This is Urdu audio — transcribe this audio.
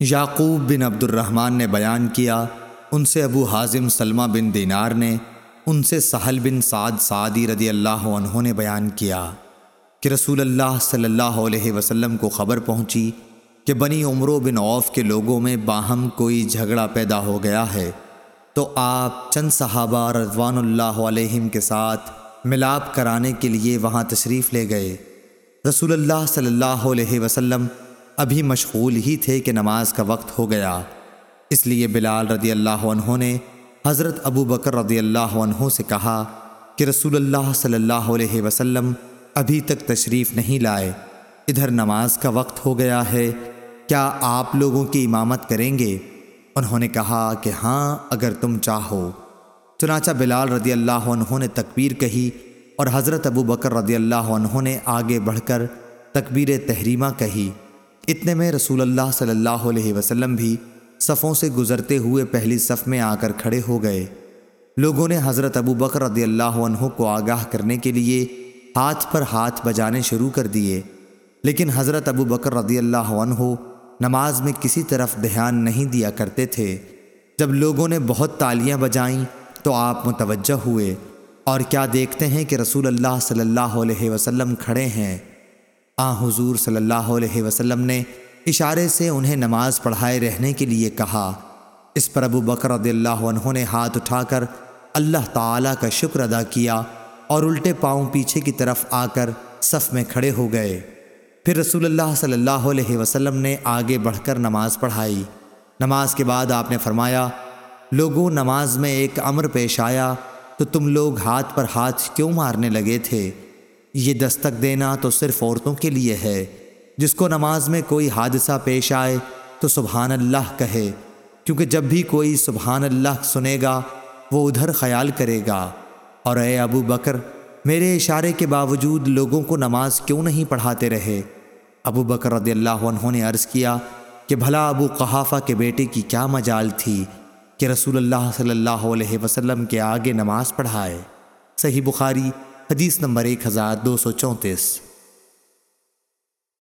یعقوب بن عبد الرحمن نے بیان کیا، ان سے ابو حازم سلمہ بن دینار نے، ان سے سہل بن سعد سعدی رضی اللہ عنہ نے بیان کیا کہ رسول اللہ صلی اللہ علیہ وسلم کو خبر پہنچی کہ بنی عمرو بن عوف کے لوگوں میں باہم کوئی جھگڑا پیدا ہو گیا ہے۔ تو آپ چند صحابہ رضوان اللہ علیہم کے ساتھ ملاپ کرانے کے لیے وہاں تشریف لے گئے۔ رسول اللہ صلی اللہ علیہ وسلم ابھی مشغول ہی تھے کہ نماز کا وقت ہو گیا۔ اس لیے بلال رضی اللہ عنہ نے حضرت ابو بکر رضی اللہ عنہ سے کہا کہ رسول اللہ صلی اللہ علیہ وسلم ابھی تک تشریف نہیں لائے۔ ادھر نماز کا وقت ہو گیا ہے، کیا آپ لوگوں کی امامت کریں گے؟ انہوں نے کہا کہ ہاں اگر تم چاہو۔ چنانچہ بلال رضی اللہ عنہ نے تکبیر کہی اور حضرت ابو بکر رضی اللہ عنہ نے آگے بڑھ کر تکبیر تحریمہ کہی۔ اتنے میں رسول اللہ صلی اللہ علیہ وسلم بھی صفوں سے گزرتے ہوئے پہلی صف میں آ کر کھڑے ہو گئے۔ لوگوں نے حضرت ابو بکر رضی اللہ عنہ کو آگاہ کرنے کے لیے ہاتھ پر ہاتھ بجانے شروع کر دیے۔ لیکن حضرت ابو بکر رضی اللہ عنہ نماز میں کسی طرف دھیان نہیں دیا کرتے تھے۔ جب لوگوں نے بہت تالیاں بجائیں تو آپ متوجہ ہوئے۔ اور کیا دیکھتے ہیں کہ رسول اللہ صلی اللہ علیہ وسلم کھڑے ہیں؟ آ، حضور صلی اللہ علیہ وسلم نے اشارے سے انہیں نماز پڑھائے رہنے کے لیے کہا۔ اس پر ابو بکر رضی اللہ عنہ نے ہاتھ اٹھا کر اللہ تعالیٰ کا شکر ادا کیا اور الٹے پاؤں پیچھے کی طرف آ کر صف میں کھڑے ہو گئے۔ پھر رسول اللہ صلی اللہ علیہ وسلم نے آگے بڑھ کر نماز پڑھائی۔ نماز کے بعد آپ نے فرمایا، لوگوں، نماز میں ایک امر پیش آیا تو تم لوگ ہاتھ پر ہاتھ کیوں مارنے لگے تھے؟ یہ دستک دینا تو صرف عورتوں کے لیے ہے۔ جس کو نماز میں کوئی حادثہ پیش آئے تو سبحان اللہ کہے، کیونکہ جب بھی کوئی سبحان اللہ سنے گا، وہ ادھر خیال کرے گا۔ اور اے ابو بکر، میرے اشارے کے باوجود لوگوں کو نماز کیوں نہیں پڑھاتے رہے؟ ابو بکر رضی اللہ عنہ نے عرض کیا کہ بھلا ابو قحافہ کے بیٹے کی کیا مجال تھی کہ رسول اللہ صلی اللہ علیہ وسلم کے آگے نماز پڑھائے۔ صحیح بخاری حدیث نمبر ایک ہزار دو سو چونتیس۔